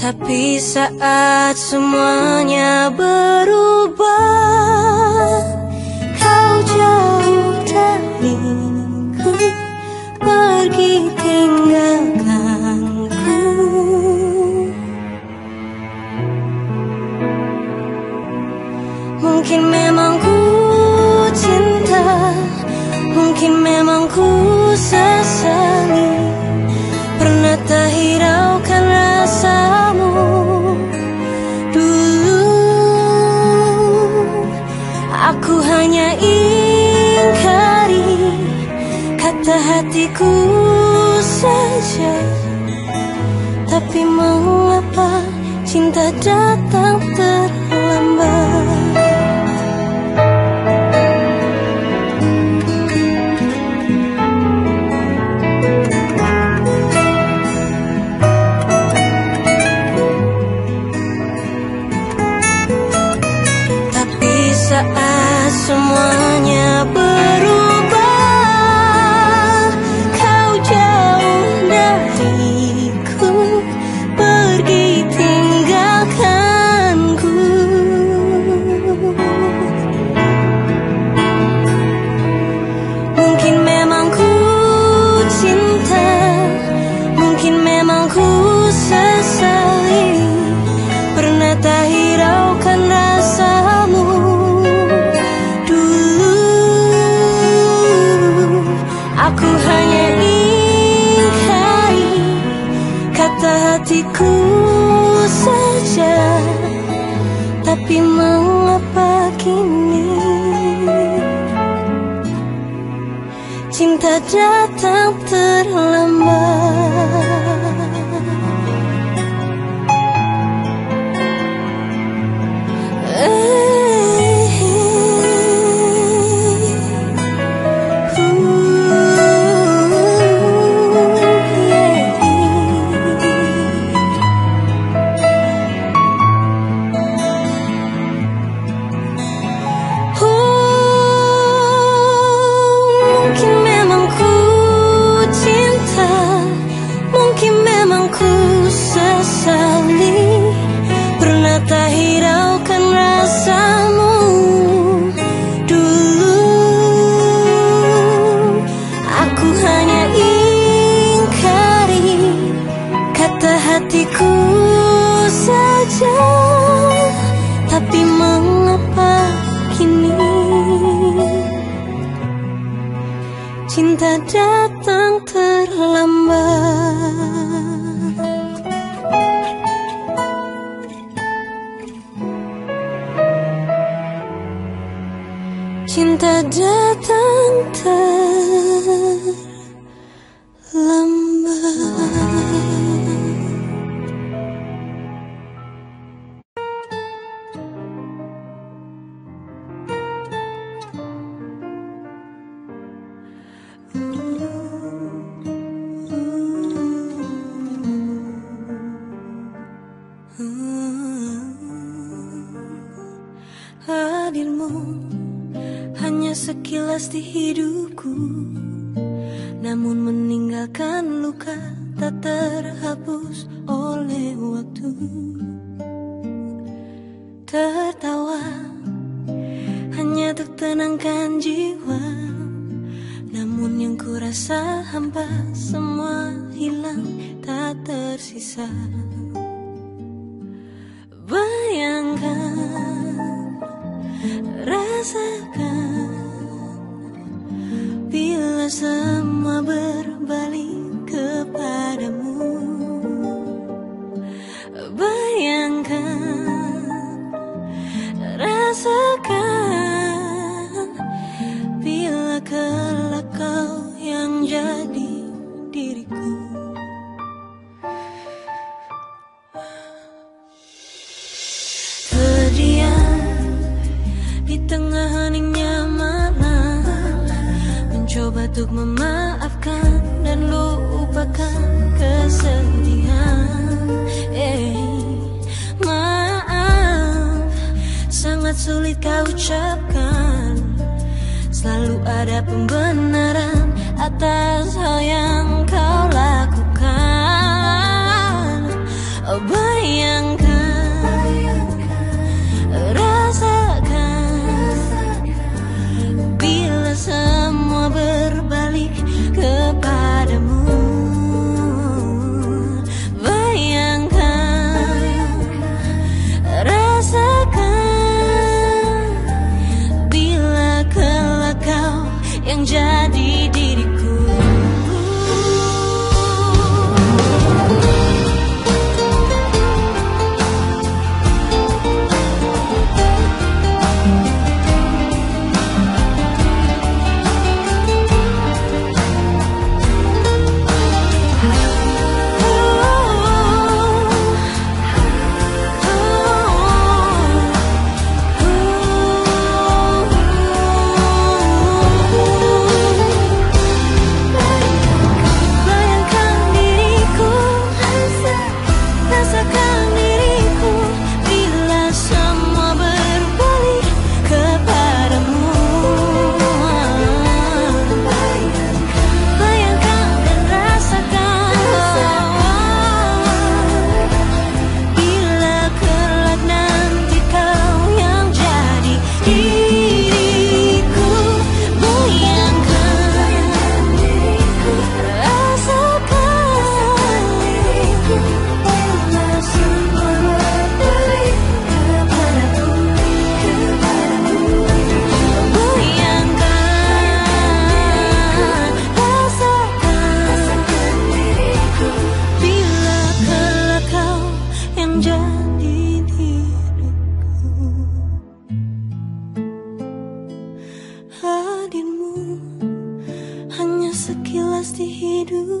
Tapi saat semuanya berubah hatiku saja Tapi mengapa cinta datang terus? untuk memaafkan dan lupakan kesedihan. Eh, maaf sangat sulit kau ucapkan. Selalu ada pembenaran atas hal yang している。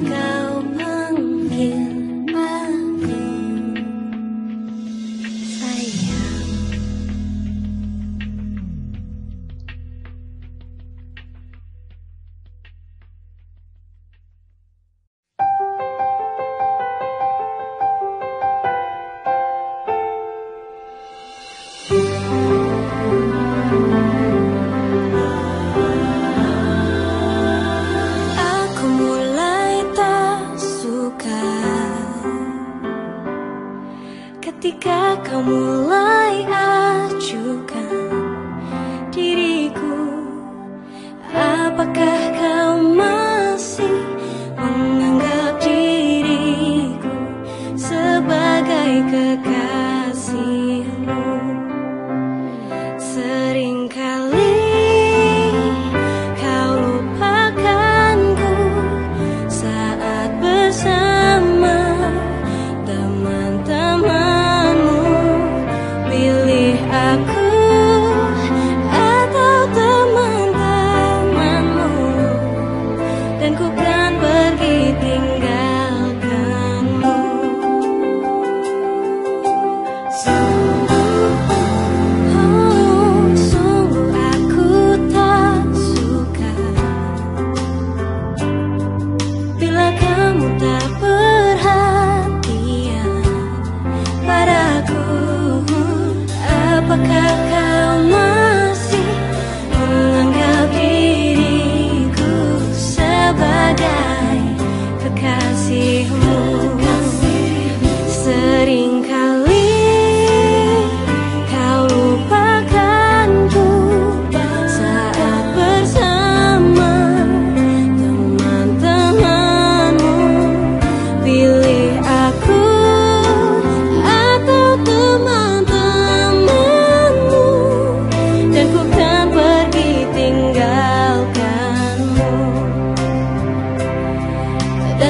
пока.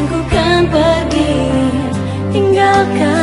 ku kan pergi. Tinggalkan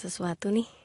sesuatu nih.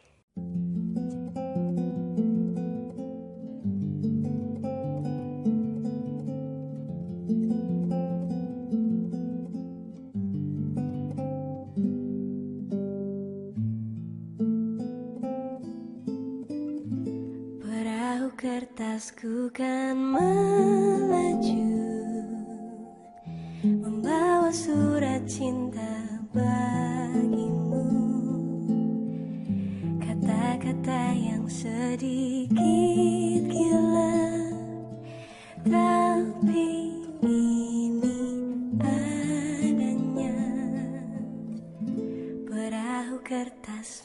mas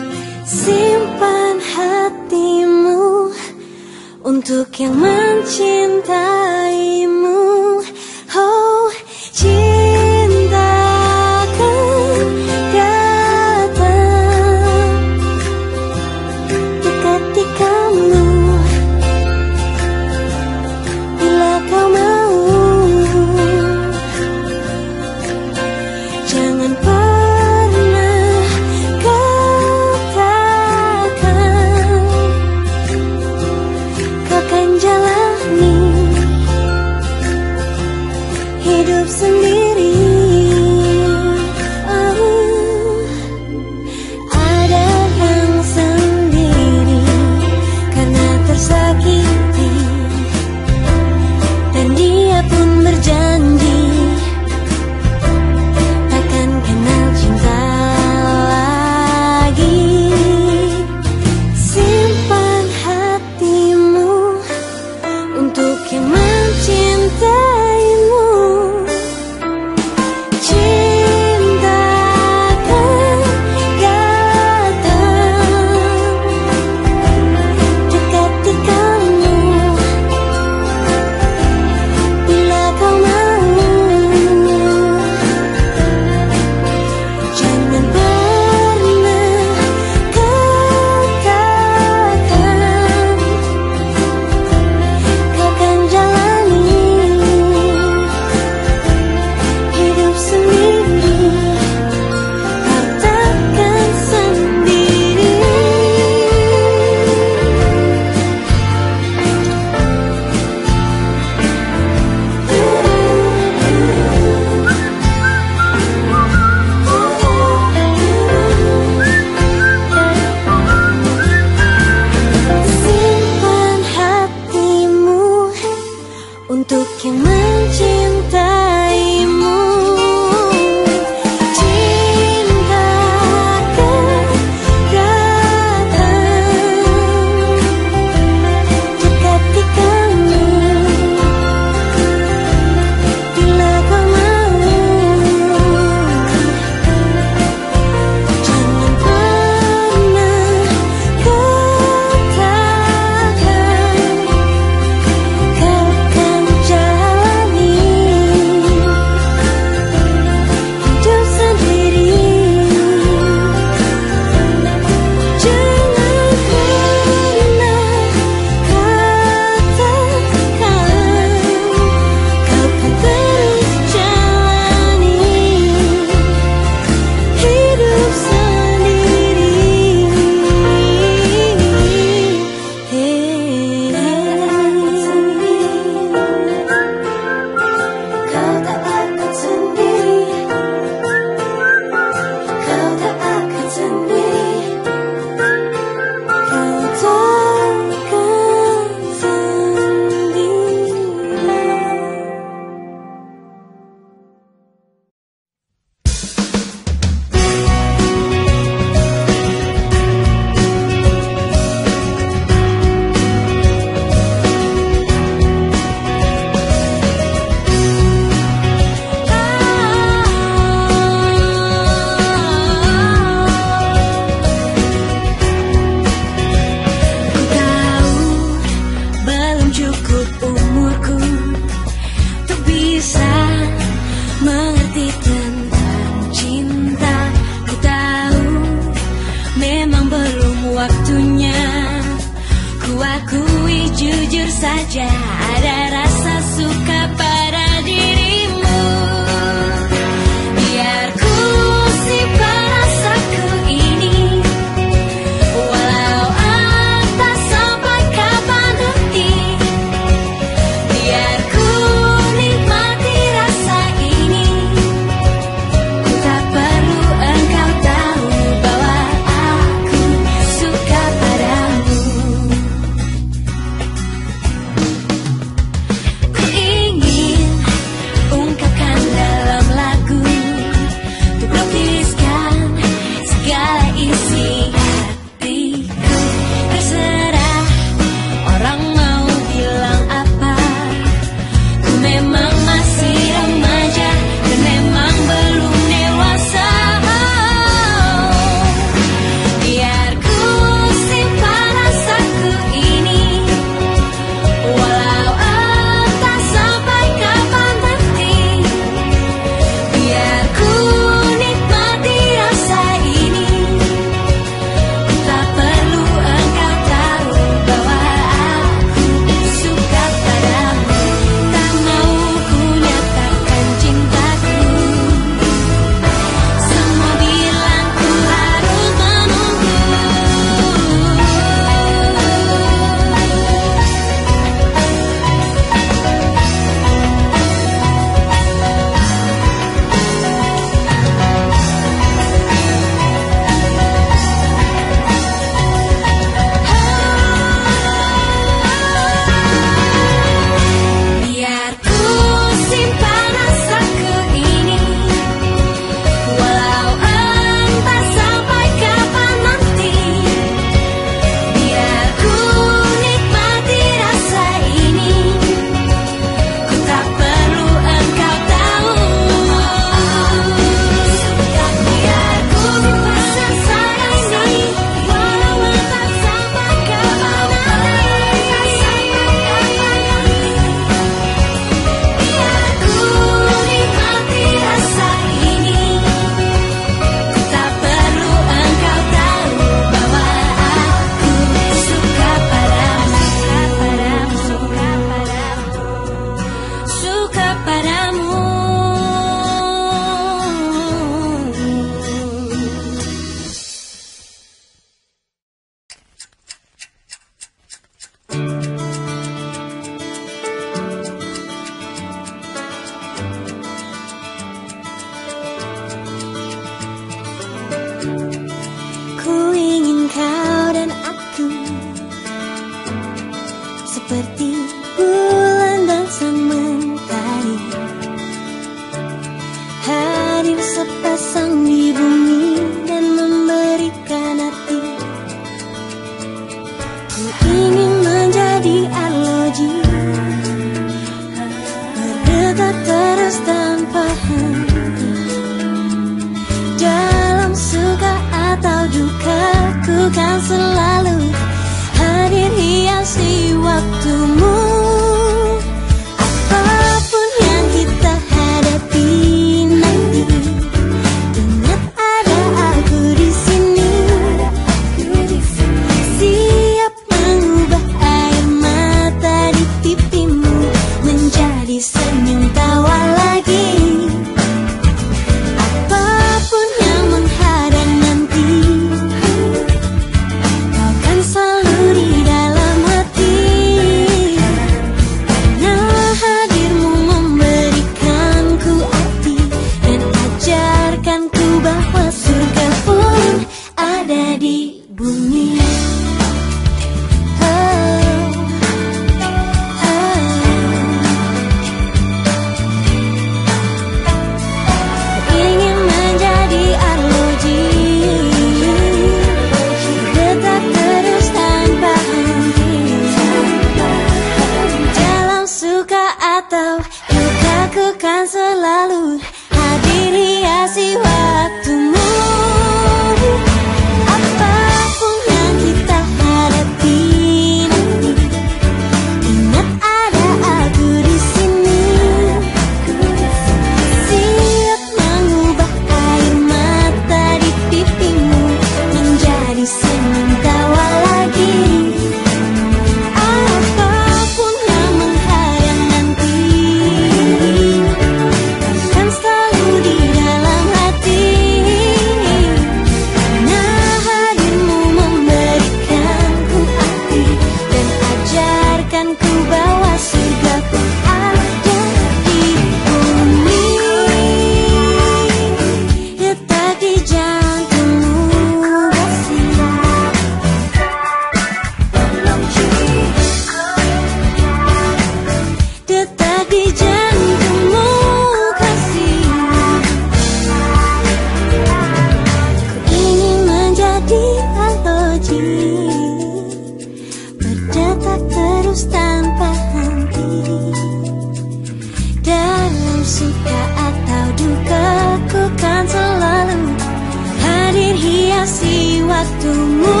如梦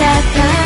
Jakarta